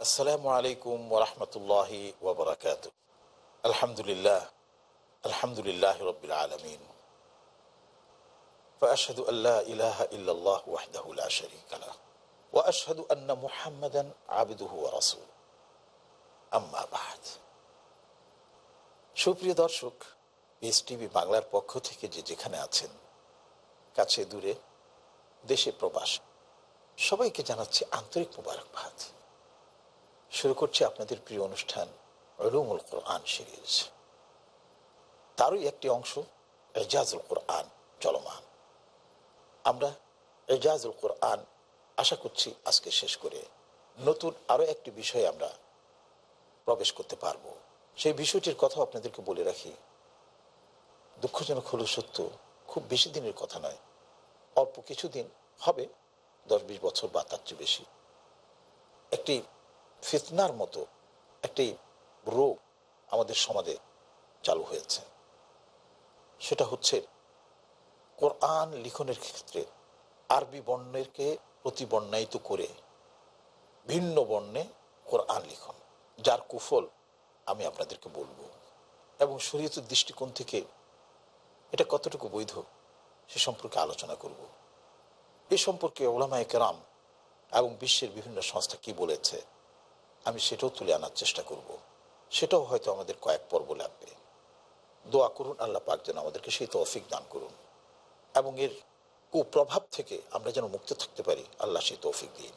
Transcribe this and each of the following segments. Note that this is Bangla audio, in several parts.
আসসালামু আলাইকুম ওরহমতুল্লাহি ওবরাকাত আলহামদুলিল্লাহ আলহামদুলিল্লাহ রবিল আলমিন। فأشهد أن لا إله إلا الله وحده لا شريك له وأشهد أن محمدًا عبده ورسوله أما بعد সুপ্রিয় দর্শক বিএস টিভি বাংলার পক্ষ থেকে যে যেখানে আছেন, কাছে দূরে, দেশে প্রবাস, সবাইকে জানাচ্ছি আন্তরিক মুবারকবাদ। শুরু করছি আপনাদের প্রিয় অনুষ্ঠান রুমুল কোরআন সিরিজ। তারই একটি অংশ এজাজুল কোরআন চলমান। আমরা এজাজুল কোরআন আশা করছি আজকে শেষ করে নতুন আরও একটি বিষয়ে আমরা প্রবেশ করতে পারব। সেই বিষয়টির কথা আপনাদেরকে বলে রাখি। দুঃখজনক হলো সত্য, খুব বেশি দিনের কথা নয়। অল্প কিছুদিন হবে দশ বিশ বছর বা তার চেয়ে বেশি। একটি ফিতনার মতো একটি রোগ আমাদের সমাজে চালু হয়েছে। সেটা হচ্ছে কোরআন লিখনের ক্ষেত্রে আরবি বর্ণেরকে প্রতিবর্ণায়িত করে ভিন্ন বর্ণে কোরআন লিখন, যার কুফল আমি আপনাদেরকে বলব। এবং শরীয়তের দৃষ্টিকোণ থেকে এটা কতটুকু বৈধ সে সম্পর্কে আলোচনা করব। এ সম্পর্কে ওলামায় কেরাম এবং বিশ্বের বিভিন্ন সংস্থা কি বলেছে? আমি সেটাও তুলে আনার চেষ্টা করব। সেটাও হয়তো আমাদের কয়েক পর্ব লাগবে। দোয়া করুন, আল্লাহ পাক যেন আমাদেরকে সেই তৌফিক দান করুন। এবং এর কুপ্রভাব থেকে আমরা যেন মুক্ত থাকতে পারি, আল্লাহ সেই তৌফিক দিন।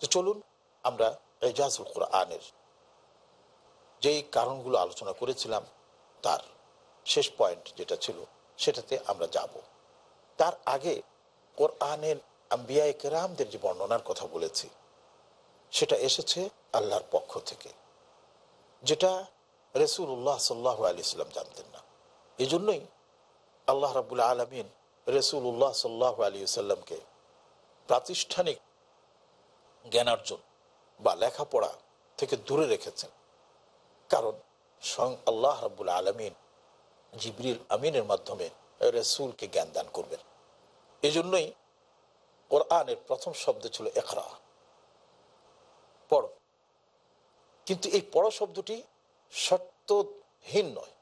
তো চলুন, আমরা এজাজুল কোরআনের যেই কারণগুলো আলোচনা করেছিলাম, তার শেষ পয়েন্ট যেটা ছিল, সেটাতে আমরা যাব। তার আগে কোরআনের আম্বিয়া কেরামদের যে বর্ণনার কথা বলেছি সেটা এসেছে আল্লাহর পক্ষ থেকে, যেটা রসুল উল্লাহ সাল্লাহ আলি জানতেন না। এই জন্যই আল্লাহ রাবুল আলমিন রসুল উল্লাহ সাল্লাহ আলী প্রাতিষ্ঠানিক জ্ঞানার্জন বা লেখাপড়া থেকে দূরে রেখেছেন। কারণ স্বয়ং আল্লাহ রাবুল আলমিন জিবরিল আমিনের মাধ্যমে রসুলকে জ্ঞান দান করবেন। এজন্যই কোরআনের প্রথম শব্দ ছিল একরা পড়ো। কিন্তু এই পড়ো শব্দটি শর্তহীন নয়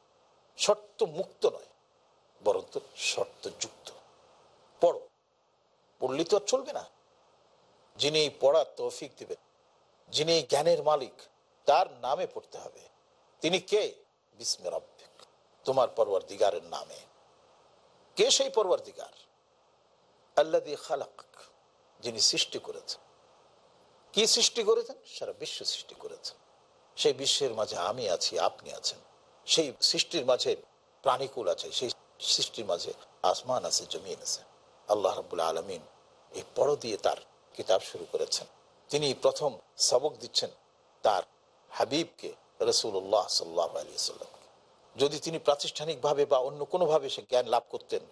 শর্ত মুক্ত নয় বরঞ্চ শর্তযুক্ত। পড়ো। পড়লে তো আর চলবে না। যিনি পড়ার তৌফিক দিবেন যিনি জ্ঞানের মালিক, তার নামে পড়তে হবে। তিনি কে? বিস্মের তোমার পরওয়ার দিগারের নামে। কে সেই পরওয়ার দিগার আল্লাহ খালাক, যিনি সৃষ্টি করেছেন। কি সৃষ্টি করেছেন? সারা বিশ্ব সৃষ্টি করেছেন সেই বিশ্বের মাঝে আমি আছি, আপনি আছেন। সেই সৃষ্টির মাঝে প্রাণীকুল আছে, সেই সৃষ্টির মাঝে আসমান আছে, জমিন আছে। আল্লাহ রাবুল আলমিন এই পড় দিয়ে তার কিতাব শুরু করেছেন। তিনি প্রথম সবক দিচ্ছেন তার হাবিবকে রসুল্লাহ সাল্লাহ আলী যদি তিনি প্রাতিষ্ঠানিকভাবে বা অন্য কোনোভাবে সে জ্ঞান লাভ করতেন,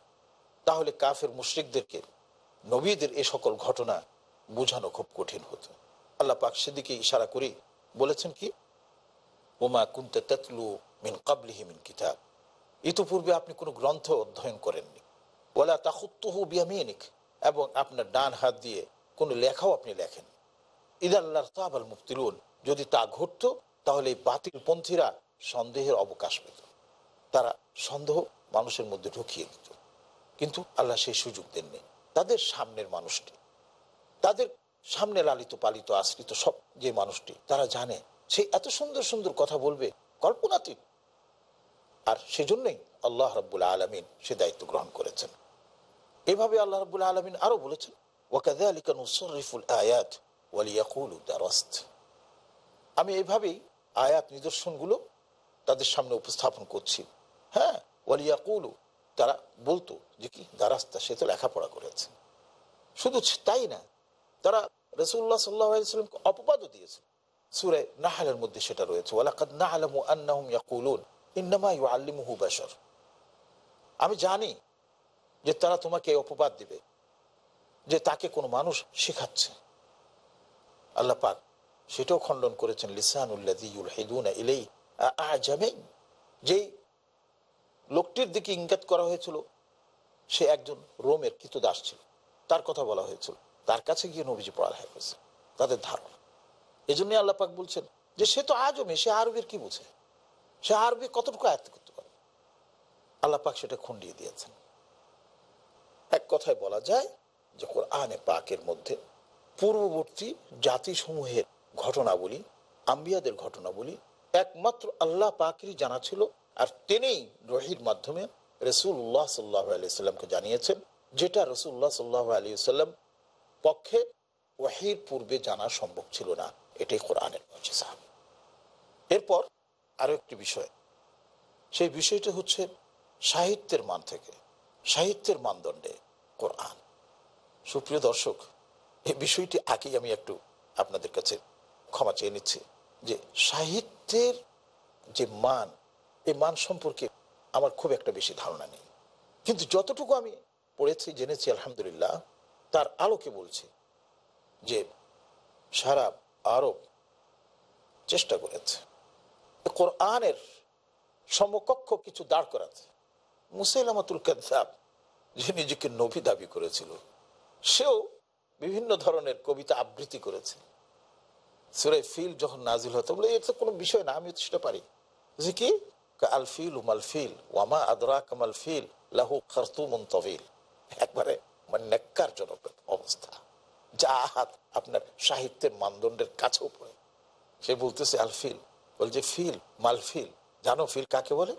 তাহলে কাফের মুশ্রিকদেরকে, নবীদের এ সকল ঘটনা বোঝানো খুব কঠিন হতো। আল্লাহ পাক সেদিকে ইশারা করে। বলেছেন কি, ওমা কুন্তে তেতলু মিন কাবলিহি মিন কিতাব। ইতোপূর্বে আপনি কোনো গ্রন্থ অধ্যয়ন করেননি। ওলা তাহুত্তহু বিয়ামিনিক। এবং আপনার ডান হাত দিয়ে কোনো লেখাও আপনি লেখেন। ইদাল্লাহ তাবাল মুক্তিলুন যদি তা ঘটত, তাহলে এই বাতিল পন্থীরা সন্দেহের অবকাশ পেত। তারা সন্দেহ মানুষের মধ্যে ঢুকিয়ে দিত। কিন্তু আল্লাহ সেই সুযোগ দেননি। তাদের সামনের মানুষটি, তাদের সামনে লালিত পালিত আশ্রিত সব যে মানুষটি, তারা জানে, সে এত সুন্দর সুন্দর কথা বলবে, কল্পনাতীত। আর সেজন্যই আল্লাহ রব্বুল আলমিন সে দায়িত্ব গ্রহণ করেছেন। এভাবে আল্লাহ রব্বুল আলমিন আরও বলেছেন ওয়াকাদা আলিকা নুসরিফুল আয়াত ওয়ালিয়াকুল দারস্ত। আমি এইভাবেই আয়াত নিদর্শনগুলো তাদের সামনে উপস্থাপন করছি। হ্যাঁ ওয়ালিয়াকুলু, তারা বলতো যে কি, দারাস্তা, সে তো লেখাপড়া করেছে। শুধু তাই না তারা রসুল্লাহ সাল্লাহামকে অপবাদও দিয়েছে সুরে নাহালের মধ্যে সেটা রয়েছে। আমি জানি যে তারা তোমাকে অপবাদ দিবে, যে তাকে কোনো মানুষ শেখাচ্ছে। আল্লাহ পাক সেটাও খণ্ডন করেছেন লিসানুল্লাদিউল যেই লোকটির দিকে ইঙ্গাত করা হয়েছিল, সে একজন রোমের দাস ছিল। তার কথা বলা হয়েছিল। তার কাছে গিয়ে নবীজি পড়ালেখা করেছে তাদের ধারণা। এই জন্যই আল্লাপাক বলছেন যে সে তো আজমে সে আরবের কি বুঝে? সে আরবি কতটুকু আয়ত্ত করতে পারে? আল্লাপাক সেটা খুন্ডিয়ে দিয়েছেন। এক কথায় বলা যায় যে কোরআনে পাকের মধ্যে পূর্ববর্তী জাতিসমূহের ঘটনাবলী, আম্বিয়াদের ঘটনাবলী একমাত্র আল্লাহ পাকেরই জানা ছিল আর তিনি রহির মাধ্যমে রসুল্লাহ সাল্লাহ আলিয়াল্লামকে জানিয়েছেন, যেটা রসুল্লাহ সাল্লাহ আলী সাল্লাম পক্ষে ওয়াহির পূর্বে জানা সম্ভব ছিল না। এটাই কোরআনের মজেসা এরপর আরও একটি বিষয়। সেই বিষয়টা হচ্ছে সাহিত্যের মান থেকে, সাহিত্যের মানদণ্ডে কোরআন। সুপ্রিয় দর্শক, এই বিষয়টি আগেই আমি একটু আপনাদের কাছে ক্ষমা চেয়ে নিচ্ছি যে সাহিত্যের যে মান, এই মান সম্পর্কে আমার খুব একটা বেশি ধারণা নেই। কিন্তু যতটুকু আমি পড়েছি, জেনেছি, আলহামদুলিল্লাহ তার আলোকে বলছে যে সারা আরব চেষ্টা করেছে। কোরআনের সমকক্ষ কিছু দাঁড় করাতে। মুসাইলামাতুল কাদ্দাব যে নিজেকে নবী দাবি করেছিল, সেও বিভিন্ন ধরনের কবিতা আবৃত্তি করেছে। সুরাই ফিল যখন নাজিল হতো বলে এটা কোনো বিষয় না আমি তো সেটা পারি। যে কি? আলফিল উমাল ফিল ওয়ামা আদরা কামাল ফিল, লাহু খারতুমন তবিল একবারে মানে নেককারজনক অবস্থা। যা হাত আপনার সাহিত্যের মানদণ্ডের কাছেও পড়ে সে বলতেছে আলফিল বলছে, ফিল মালফিল জানো ফিল কাকে বলে?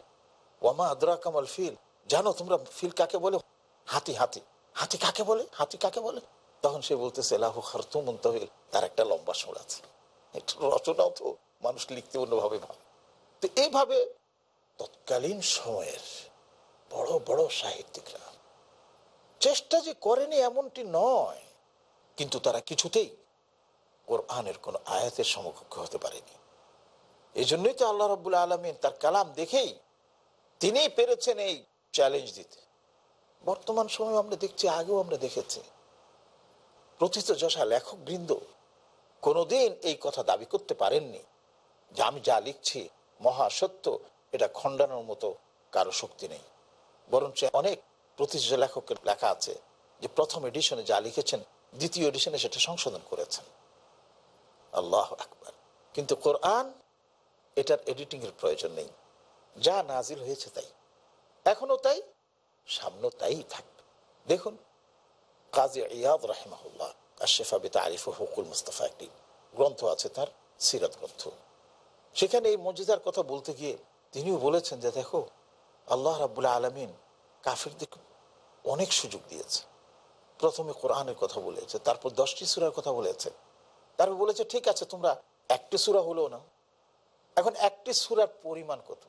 ওয়ামা আদরা কামাল ফিল। জানো তোমরা ফিল কাকে বলে? হাতি হাতি। হাতি কাকে বলে? হাতি কাকে বলে? তখন সে বলতেছে, লাহু খারতুমন তবিল তার একটা লম্বা সুর আছে। রচনাও তো মানুষ লিখতে অন্যভাবে ভাবে। তো এইভাবে তৎকালীন সময়ের বড় বড় সাহিত্যিকরা চেষ্টা যে করেনি এমনটি নয়, কিন্তু তারা কিছুতেই কোরআনের কোন আয়াতের সমকক্ষ হতে পারেনি। এই জন্যই তো আল্লাহ রবুল্লা আলমিন তার কালাম দেখেই তিনি পেরেছেন এই চ্যালেঞ্জ দিতে। বর্তমান সময় আমরা দেখছি, আগেও আমরা দেখেছি। প্রথিত যশা লেখক বৃন্দ কোনোদিন এই কথা দাবি করতে পারেননি যে আমি যা লিখছি মহাসত্য এটা খণ্ডানোর মতো কারও শক্তি নেই। বরঞ্চ অনেক প্রতিষ্ঠিত লেখকের লেখা আছে, যে প্রথম এডিশনে যা লিখেছেন, দ্বিতীয় এডিশনে সেটা সংশোধন করেছেন। আল্লাহ আকবার। কিন্তু কোরআন, এটার এডিটিং এর প্রয়োজন নেই। যা নাজিল হয়েছে তাই। এখনও তাই সামনে তাই থাকবে। দেখুন, কাজী ইয়াদ রাহিমাহুল্লাহ আশেফা বিতা আরিফ হকুল মুস্তফা একটি গ্রন্থ আছে তার, সিরাত গ্রন্থ। সেখানে এই মজিদার কথা বলতে গিয়ে তিনিও বলেছেন যে, দেখো, আল্লাহ রাবুল্লাহ আলমিন কাফিরদেরকে অনেক সুযোগ দিয়েছে। প্রথমে কোরআনের কথা বলেছে, তারপর দশটি সুরার কথা বলেছে। তারপর বলেছে, ঠিক আছে, তোমরা একটি সুরা হলো না এখন একটি সুরার পরিমাণ কত?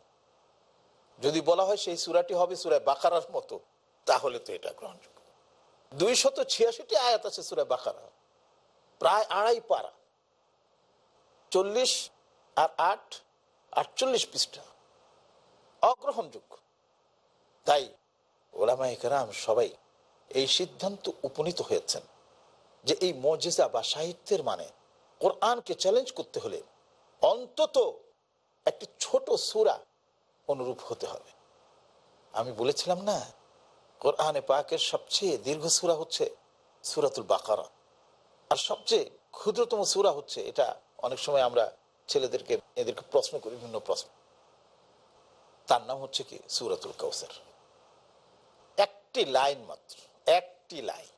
যদি বলা হয় সেই সুরাটি হবে সুরায় বাকারার মতো, তাহলে তো এটা গ্রহণযোগ্য। দুইশত ছিয়াশিটি আয়াত আছে সুরায় বাকারা। প্রায় আড়াই পারা। চল্লিশ আর আট, আটচল্লিশ পৃষ্ঠা। অগ্রহণযোগ্য। তাই ওলামাইকেরাম সবাই এই সিদ্ধান্ত উপনীত হয়েছেন যে এই মজেজা বা সাহিত্যের মানে কোরআনকে চ্যালেঞ্জ করতে হলে অন্তত একটি ছোট সুরা অনুরূপ হতে হবে। আমি বলেছিলাম না, কোরআনে পাকের সবচেয়ে দীর্ঘ সুরা হচ্ছে সুরাতুল বাকারা। আর সবচেয়ে ক্ষুদ্রতম সুরা হচ্ছে এটা অনেক সময় আমরা ছেলেদেরকে, এদেরকে প্রশ্ন করি বিভিন্ন প্রশ্ন। তার নাম হচ্ছে কি? সুরাতুল কাউসার একটি লাইন মাত্র, একটি লাইন।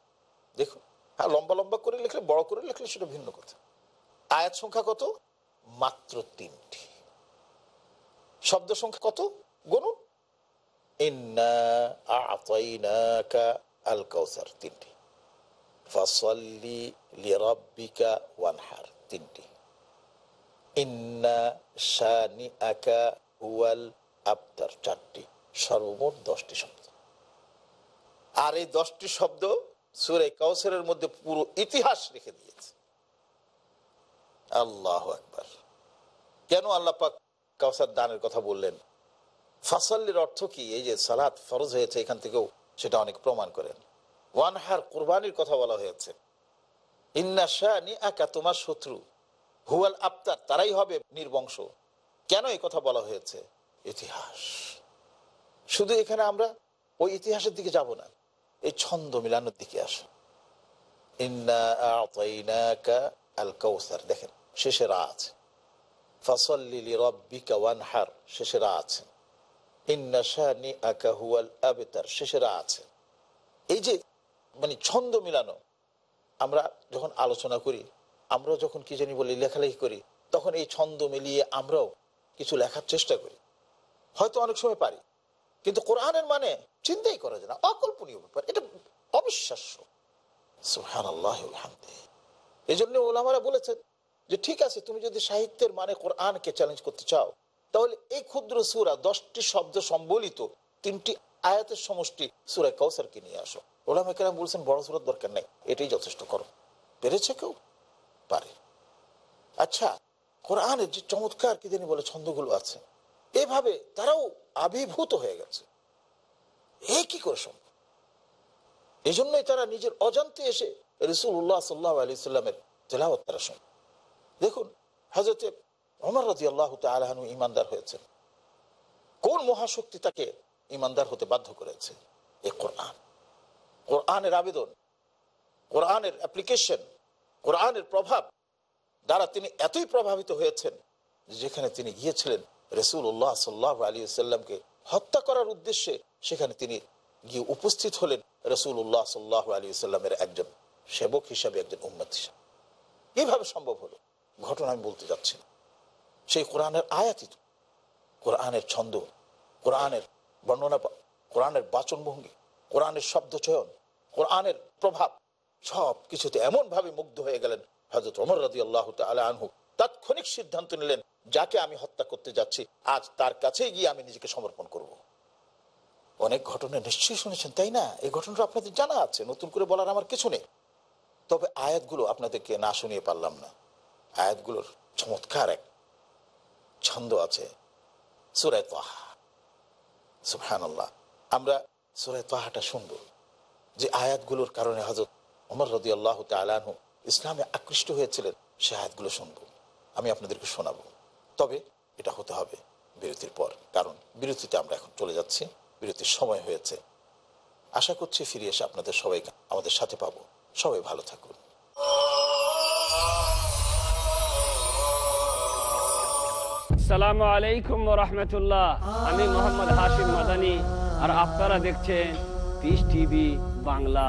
দেখুন হ্যাঁ লম্বা লম্বা করে লিখলে, বড় করে লিখলে সেটা ভিন্ন কথা। আয়াত সংখ্যা কত? মাত্র তিনটি। শব্দ সংখ্যা কত? গনুন। আল তিনটি। ওয়ানহার, তিনটি। ইন্না চারটি। সর্বমোট দশটি শব্দ। আর এই দশটি শব্দ সুরে কাউসারের মধ্যে পুরো ইতিহাস রেখে দিয়েছে। আল্লাহ একবার কেন আল্লাহ পাক কাউসার দানের কথা বললেন? ফাসাল্লির অর্থ কি? এই যে সালাদ ফরজ হয়েছে, এখান থেকেও সেটা অনেক প্রমাণ করেন। ওয়ানহার কোরবানির কথা বলা হয়েছে। ইন্না শাহ আকা তোমার শত্রু, হুয়াল আবতার, তারাই হবে নির্বংশ। কেন এই কথা বলা হয়েছে? ইতিহাস। শুধু এখানে আমরা ওই ইতিহাসের দিকে যাব না। এই ছন্দ মিলানোর দিকে আসো। আল কৌসার দেখেন, শেষে রা আছে। ফসল্লি রব্বিকা ওয়ানহার শেষে রা আছে। ইন্নাশানি আকা হুয়াল আবেতার শেষে আছে। এই যে মানে ছন্দ মিলানো, আমরা যখন আলোচনা করি, আমরা যখন কি জানি বলি, লেখালেখি করি, তখন এই ছন্দ মিলিয়ে আমরাও কিছু লেখার চেষ্টা করি। হয়তো অনেক সময় পারি। কিন্তু কোরআনের মানে চিন্তাই করা যায় না, অকল্পনীয় ব্যাপার। এটা অবিশ্বাস্য। এই জন্য ওলামারা বলেছেন যে, ঠিক আছে, তুমি যদি সাহিত্যের মানে কোরআনকে চ্যালেঞ্জ করতে চাও, তাহলে এই ক্ষুদ্র সুরা, দশটি শব্দ সম্বলিত তিনটি আয়াতের সমষ্টি সুরায় কৌসারকে নিয়ে আসো। ওলামা কেরাম বলছেন, বড় সুরত দরকার নেই, এটাই যথেষ্ট করো। পেরেছে কেউ? পারে। আচ্ছা কোরআনের যে চমৎকার কি জানি বলে ছন্দগুলো আছে। এভাবে তারাও আবির্ভূত হয়ে গেছে। এ কি করে সম্ভব? এই জন্যই তারা নিজের অজান্তে এসে রসুল উল্লাহ সাল্লাহ আলি সাল্লামের তেলাওয়াত তারা শোন। দেখুন হজরতে অমর রাজি আল্লাহ তালহানু ইমানদার হয়েছেন। কোন মহাশক্তি তাকে ইমানদার হতে বাধ্য করেছে? এ কোরআন। কোরআনের আবেদন, কোরআনের অ্যাপ্লিকেশন, কোরআনের প্রভাব দ্বারা তিনি এতই প্রভাবিত হয়েছেন যেখানে তিনি গিয়েছিলেন রসুল উল্লাহ সাল্লাহ আলী সাল্লামকে হত্যা করার উদ্দেশ্যে সেখানে তিনি গিয়ে উপস্থিত হলেন রসুল উল্লাহ সাল্লাহ আলী সাল্লামের একজন সেবক হিসাবে, একজন উম্মত হিসাবে। কীভাবে সম্ভব হলো? ঘটনা আমি বলতে যাচ্ছি না। সেই কোরআনের আয়াতিত কোরআনের ছন্দ, কোরআনের বর্ণনা, কোরআনের বাচনভঙ্গি, কোরআনের শব্দ চয়ন, কোরআনের প্রভাব সব কিছুতে এমনভাবে মুগ্ধ হয়ে গেলেন হজরত অমর রাজি আল্লাহ আনহু। তাৎক্ষণিক সিদ্ধান্ত নিলেন, যাকে আমি হত্যা করতে যাচ্ছি, আজ তার কাছে গিয়ে আমি নিজেকে সমর্পণ করব। অনেক ঘটনা নিশ্চয়ই শুনেছেন, তাই না? এই ঘটনাটা আপনাদের জানা আছে, নতুন করে বলার আমার কিছু নেই। তবে আয়াতগুলো আপনাদেরকে না শুনিয়ে পারলাম না। আয়াতগুলোর চমৎকার এক ছন্দ আছে সুরায় আমরা সুরায় তাহাটা শুনব। যে আয়াতগুলোর কারণে হজরত অমর রদি আল্লাহ তালু ইসলামে আকৃষ্ট হয়েছিলেন, সে আয়াতগুলো শুনব। আমি আপনাদেরকে শোনাবো। তবে এটা হতে হবে বিরতির পর, কারণ বিরতিতে আমরা এখন চলে যাচ্ছি। বিরতির সময় হয়েছে। আশা করছি ফিরে এসে আপনাদের সবাইকে আমাদের সাথে পাবো। সবাই ভালো থাকুন। সালামু আলাইকুম রহমতুল্লাহ। আমি মোহাম্মদ হাশিম মাদানি, আর আপনারা দেখছেন পিস টিভি বাংলা।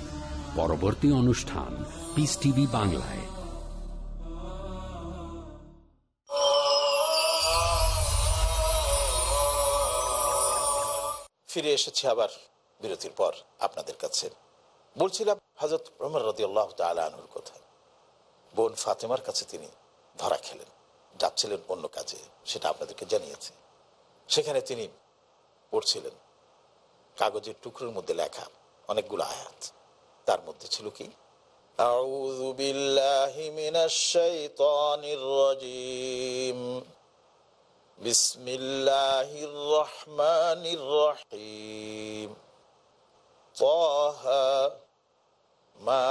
পরবর্তী অনুষ্ঠান পিস টিভি বাংলায়। ফিরে এসেছি আবার বিরতির পর আপনাদের কাছে। বলছিলাম হজরত রমর রদি আল্লাহ তালুর কথা। বোন ফাতেমার কাছে তিনি ধরা খেলেন, যাচ্ছিলেন অন্য কাজে, সেটা আপনাদেরকে জানিয়েছে। সেখানে তিনি পড়ছিলেন, কাগজের টুকরোর মধ্যে লেখা অনেকগুলো আয়াত। তার মধ্যে ছিল কি أعوذ بالله من الشيطان الرجيم بسم الله الرحمن الرحيم طه ما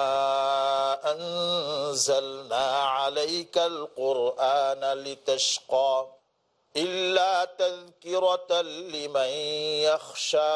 أنزلنا عليك القرآن لتشقى إلا تذكرة لمن يخشى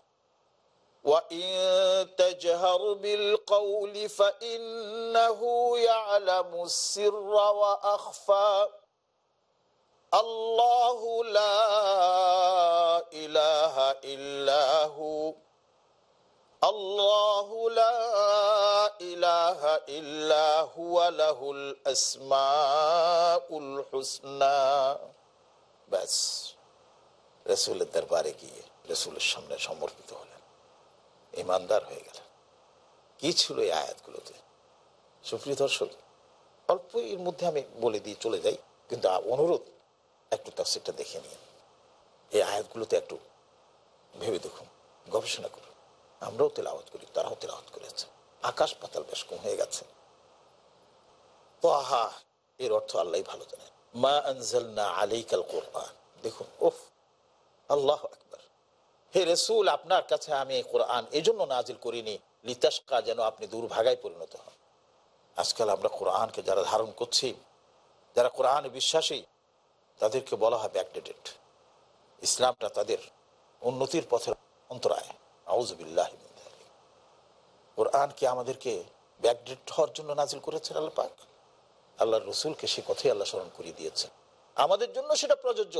وإن تجهر بالقول فإنه يعلم السر وأخفى الله لا إله إلا هو الله لا إله إلا هو له الأسماء الحسنى ব্যাস রসুলের দরবারে গিয়ে রসুলের সামনে সমর্পিত হলেন ইমানদার হয়ে গেলেন। কি ছিল এই আয়াতগুলোতে? সুপ্রিয় দর্শক অল্প এর মধ্যে আমি বলে দিয়ে চলে যাই, কিন্তু অনুরোধ, একটু তাফসিরটা দেখে নিন। এই আয়াতগুলোতে একটু ভেবে দেখুন, গবেষণা করুন। আমরাও তেলাওয়াত করি, তারাও তেলাওয়াত করেছে। আকাশ পাতাল বেশ কম হয়ে গেছে। তো আহা, এর অর্থ আল্লাহ ভালো জানেন। মা আনজালনা আলাইকাল কোরআন। দেখুন ওফ আল্লাহ আকবার। হে রসুল, আপনার কাছে আমি এই কোরআন এজন্য নাজিল করিনি। লিতাসকা যেন আপনি দুর্ভাগায় পরিণত হন। আজকাল আমরা কোরআনকে যারা ধারণ করছি, যারা কোরআন বিশ্বাসী, তাদেরকে বলা হয় ব্যাকডেটেড ইসলামটা তাদের উন্নতির পথের অন্তরায়। আউজবিল্লাহ কোরআন কি আমাদেরকে ব্যাকডেট হওয়ার জন্য নাজিল করেছেন আল্লাহ পাক? আল্লাহ রসুলকে সে কথাই আল্লাহ স্মরণ করিয়ে দিয়েছেন। আমাদের জন্য সেটা প্রযোজ্য।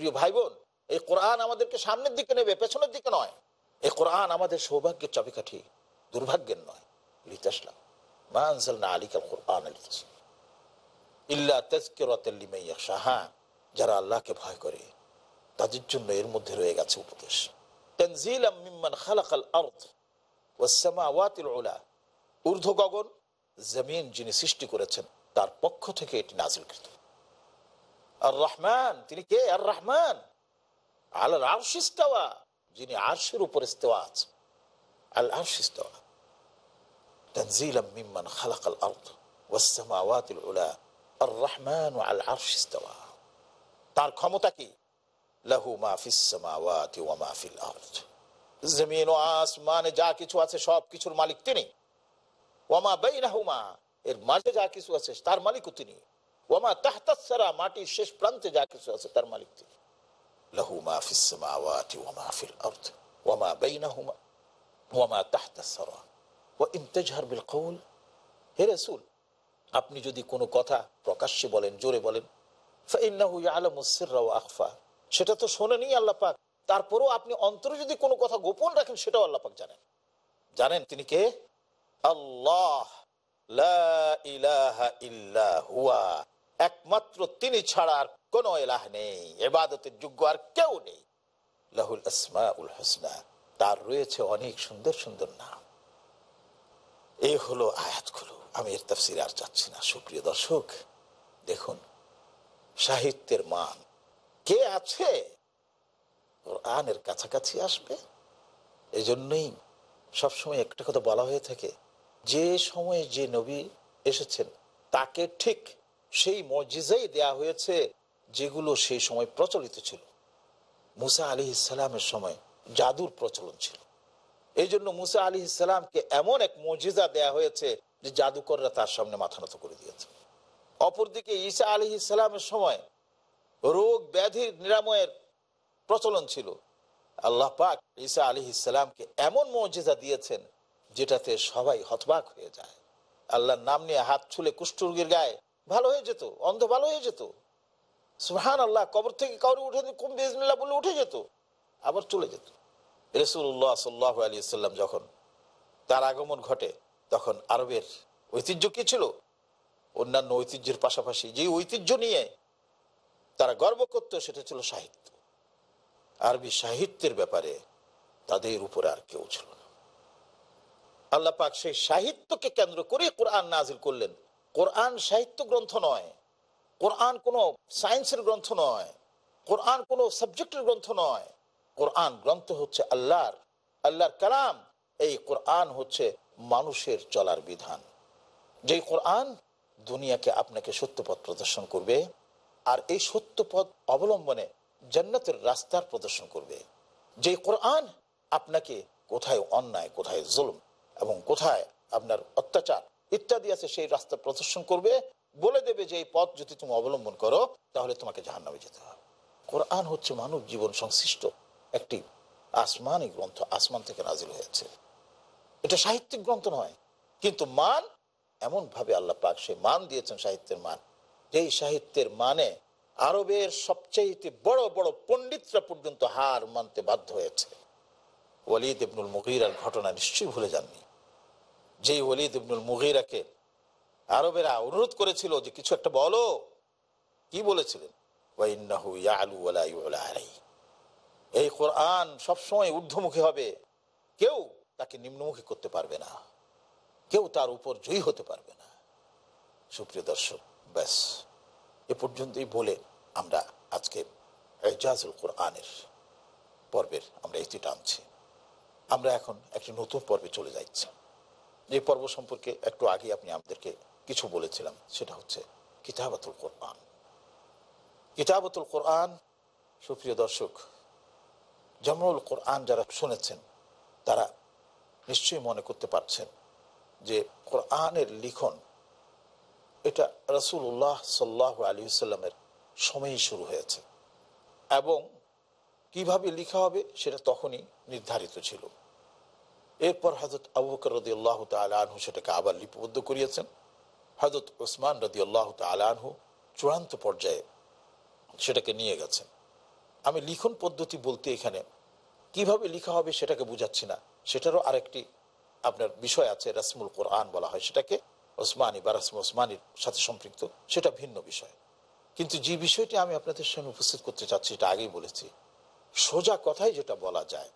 প্রিয় ভাই বোন এই কোরআন আমাদেরকে সামনের দিকে নেবে, পেছনের দিকে নয়। এই কোরআন আমাদের সৌভাগ্যের চাবিকাঠি, দুর্ভাগ্যের নয়। হ্যাঁ যারা আল্লাহকে ভয় করে, তাদের জন্য এর মধ্যে রয়ে গেছে উপদেশ। মিম্মান গগন জমিন যিনি সৃষ্টি করেছেন, তার পক্ষ থেকে এটি নাজিলকৃত। আর রহমান তিনি কে? আর রহমান আল আরশিস্তাওয়া যিনি আরশের উপর ইস্তেওয়া আছে আল আরশিস্তাওয়া تنزيلا ممن خلق الأرض والسماوات العلا الرحمن على العرش استوى তার ক্ষমতা কি লাহু মা ফিস সামাওয়াতি ওয়া মা ফিল আরদ জমিন ও আসমানে যা কিছু আছে সব কিছুর মালিক তিনি ওয়ামা বাইনাহুমা এর মাঝে যা কিছু আছে তার মালিকও তিনি ওয়ামা তাহতাসারা মাটির শেষ প্রান্তে যা কিছু আছে তার মালিক তিনি লাহু মা ওয়া বিল হে আপনি যদি কোনো কথা প্রকাশ্যে বলেন, জোরে বলেন আখফা সেটা তো শোনেনি আল্লাহ পাক। তারপরেও আপনি অন্তরে যদি কোনো কথা গোপন রাখেন, সেটাও আল্লাহ পাক জানেন। জানেন তিনি কে? আল্লাহ। লা ইলাহা ইল্লা হুয়া। একমাত্র তিনি ছাড়া আর কোন এলাহ নেই, এবাদতের যোগ্য আর কেউ নেই। লাহুল আসমাউল হোসনা, তার রয়েছে অনেক সুন্দর সুন্দর নাম। এই হলো আয়াতগুলো। আমি এর তাফসির আর যাচ্ছি না। সুপ্রিয় দর্শক, দেখুন, সাহিত্যের মান। কে আছে? কোরআনের কাছাকাছি আসবে? এই জন্যই সবসময় একটা কথা বলা হয়ে থাকে, যে সময়ে যে নবী এসেছেন, তাকে ঠিক সেই মজিজাই দেয়া হয়েছে। যেগুলো সেই সময় প্রচলিত ছিল। মুসা আলী ইসলামের সময় জাদুর প্রচলন ছিল। এই জন্য মুসা আলী ইসলামকে এমন এক মজিজা দেয়া হয়েছে যে জাদুকররা তার সামনে মাথা নত করে দিয়েছে। অপরদিকে ঈসা আলী ইসলামের সময় রোগ ব্যাধির নিরাময়ের প্রচলন ছিল। আল্লাহ পাক ঈসা আলী ইসলামকে এমন মর্যাদা দিয়েছেন যেটাতে সবাই হতবাক হয়ে যায়। আল্লাহর নাম নিয়ে হাত ছুলে কুষ্ঠরোগীর গায়ে, ভালো হয়ে যেত, অন্ধ ভালো হয়ে যেত। সুহান আল্লাহ কবর থেকে কাউরে উঠে কুম বেজমিল্লা বলে উঠে যেত, আবার চলে যেত। রসুল্লাহ সাল্লাহ আলী সাল্লাম যখন তার আগমন ঘটে, তখন আরবের ঐতিহ্য কি ছিল? অন্যান্য ঐতিহ্যের পাশাপাশি যে ঐতিহ্য নিয়ে তারা গর্ব করত, সেটা ছিল সাহিত্য। আরবি সাহিত্যের ব্যাপারে তাদের উপরে আর কেউ ছিল না। আল্লাহ পাক সেই সাহিত্যকে কেন্দ্র করে কোরআন নাজিল করলেন। কোরআন সাহিত্য গ্রন্থ নয় কোরআন কোনো সায়েন্সের গ্রন্থ নয়, কোরআন কোনো সাবজেক্টের গ্রন্থ নয়। কোরআন গ্রন্থ হচ্ছে আল্লাহর আল্লাহর কালাম। এই কোরআন হচ্ছে মানুষের চলার বিধান। যে কোরআন দুনিয়াকে আপনাকে সত্যপথ প্রদর্শন করবে, আর এই সত্যপথ অবলম্বনে জান্নাতের রাস্তার প্রদর্শন করবে। যে কোরআন আপনাকে কোথায় অন্যায়, কোথায় জুলুম এবং কোথায় আপনার অত্যাচার ইত্যাদি আছে, সেই রাস্তা প্রদর্শন করবে। বলে দেবে যে এই পথ যদি তুমি অবলম্বন করো, তাহলে তোমাকে জাহান নামে যেতে হবে। কোরআন হচ্ছে মানব জীবন সংশ্লিষ্ট একটি আসমানি গ্রন্থ, আসমান থেকে নাজিল হয়েছে। এটা সাহিত্যিক গ্রন্থ নয়, কিন্তু মান এমন ভাবে আল্লাহ পাক সে মান দিয়েছেন সাহিত্যের মান। যেই সাহিত্যের মানে আরবের সবচেয়ে বড় বড় পণ্ডিতরা পর্যন্ত হার মানতে বাধ্য হয়েছে। ওয়ালিদ ইবনুল মুগিরার ঘটনা নিশ্চয়ই ভুলে যাননি। যেই ওয়ালিদ ইবনুল মুগিরাকে আরবেরা অনুরোধ করেছিল যে কিছু একটা বলো। কি বলেছিলেন? এই কোরআন সবসময় ঊর্ধ্বমুখী হবে। কেউ তাকে নিম্নমুখী করতে পারবে না। কেউ তার উপর জয়ী হতে পারবে না। সুপ্রিয় দর্শক, ব্যাস। এ পর্যন্তই বলে আমরা আজকে এজাজুল কোরআনের পর্বের আমরা এটি টানছি। আমরা এখন একটি নতুন পর্বে চলে যাচ্ছি। যে পর্ব সম্পর্কে একটু আগে আপনি আমাদেরকে কিছু বলেছিলাম, সেটা হচ্ছে কিতাবাতুল কোরআন। কিতাবতুল কোরআন, সুপ্রিয় দর্শক, জামরুল কোরআন যারা শুনেছেন, তারা নিশ্চয়ই মনে করতে পারছেন যে কোরআনের লিখন, এটা রসুল্লাহ সাল্লাহ আলী সাল্লামের সময়ই শুরু হয়েছে। এবং কীভাবে লিখা হবে, সেটা তখনই নির্ধারিত ছিল। এরপর হজরত আবু রদি আল্লাহ তালহু সেটাকে আবার লিপিবদ্ধ করিয়েছেন। হজরত ওসমান রদি আল্লাহ তালহু চূড়ান্ত পর্যায়ে সেটাকে নিয়ে গেছেন। আমি লিখন পদ্ধতি বলতে এখানে কীভাবে লিখা হবে সেটাকে বুঝাচ্ছি না। সেটারও আরেকটি আপনার বিষয় আছে, রাসমুল কোরআন বলা হয় সেটাকে। ওসমানী বা রাসমুল ওসমানির সাথে সম্পৃক্ত, সেটা ভিন্ন বিষয়। কিন্তু যে বিষয়টি আমি আপনাদের সামনে উপস্থিত করতে চাচ্ছি, এটা আগেই বলেছি। সোজা কথাই যেটা বলা যায়,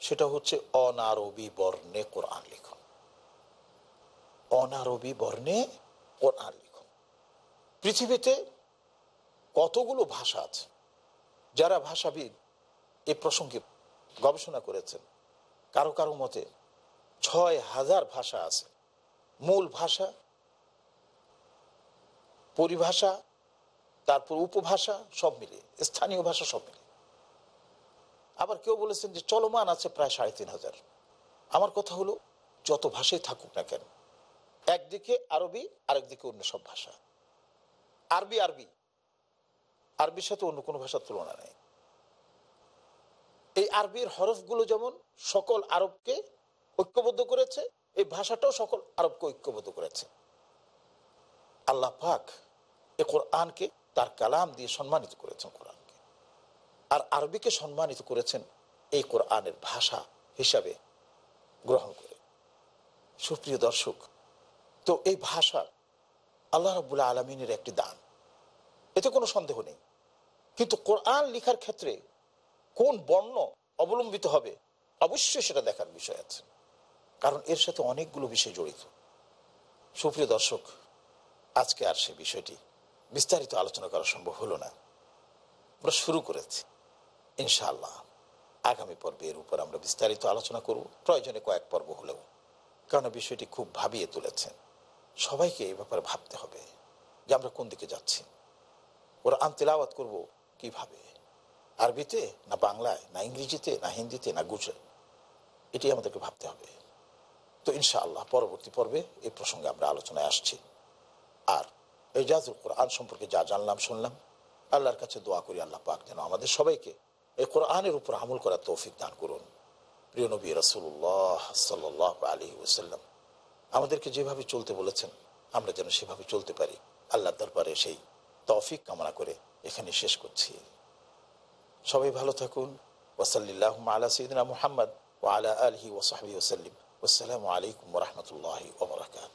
সেটা হচ্ছে অনারবি বর্ণে কোরআন লিখন। অনারবি বর্ণে কোরআন লিখন পৃথিবীতে কতগুলো ভাষা আছে যারা ভাষাবিদ এ প্রসঙ্গে গবেষণা করেছেন? কারও কারও মতে ছয় হাজার ভাষা আছে। মূল ভাষা, পরিভাষা, তারপর উপভাষা সব মিলে, স্থানীয় ভাষা সব মিলে। আবার কেউ বলেছেন যে চলমান আছে প্রায় সাড়ে তিন হাজার। আমার কথা হলো, যত ভাষাই থাকুক না কেন একদিকে আরবি, আরেকদিকে অন্য সব ভাষা। আরবি আরবি। আরবির সাথে অন্য কোনো ভাষার তুলনা নেই। এই আরবির হরফগুলো যেমন সকল আরবকে ঐক্যবদ্ধ করেছে, এই ভাষাটাও সকল আরবকে ঐক্যবদ্ধ করেছে। আল্লাহ পাক এ কোরআনকে তার কালাম দিয়ে সম্মানিত করেছেন কোরআনকে। আর আরবিকে সম্মানিত করেছেন এই কোরআনের ভাষা হিসাবে গ্রহণ করে। সুপ্রিয় দর্শক তো এই ভাষা আল্লাহ রবুল্লা আলমিনের একটি দান। এতে কোনো সন্দেহ নেই। কিন্তু কোরআন লিখার ক্ষেত্রে কোন বর্ণ অবলম্বিত হবে, অবশ্যই সেটা দেখার বিষয় আছে। কারণ এর সাথে অনেকগুলো বিষয় জড়িত। সুপ্রিয় দর্শক, আজকে আর সে বিষয়টি বিস্তারিত আলোচনা করা সম্ভব হলো না। আমরা শুরু করেছি। ইনশাআল্লাহ, আগামী পর্বে এর উপর আমরা বিস্তারিত আলোচনা করব। প্রয়োজনে কয়েক পর্ব হলেও। কারণ বিষয়টি খুব ভাবিয়ে তুলেছেন। সবাইকে এই ব্যাপারে ভাবতে হবে যে আমরা কোন দিকে যাচ্ছি। ওরা আন্তেলাওয়াত করব কীভাবে? আরবিতে না বাংলায়, না ইংরেজিতে, না হিন্দিতে, না গুজরাট? এটি আমাদেরকে ভাবতে হবে। তো ইনশাআল্লাহ পরবর্তী পর্বে এই প্রসঙ্গে আমরা আলোচনায় আসছি। আর এই জাজুল কোরআন সম্পর্কে যা জানলাম, শুনলাম, আল্লাহর কাছে দোয়া করি, আল্লাহ পাক যেন আমাদের সবাইকে এই কোরআনের উপর আমল করার তৌফিক দান করুন। প্রিয় নবী রসুল্লাহ সাল্লাহ আলী ওসাল্লাম আমাদেরকে যেভাবে চলতে বলেছেন, আমরা যেন সেভাবে চলতে পারি। আল্লাহ দরবারে সেই তৌফিক কামনা করে এখানে শেষ করছি। সবাই ভালো থাকুন। ওসাল্লাহ আলা সঈদিনা মুহাম্মদ ও আলা আলহি ওসাহাবি ওসাল্লিম আসসালামু আলাইকুম রহমতুল্লাহ ওবরাকাত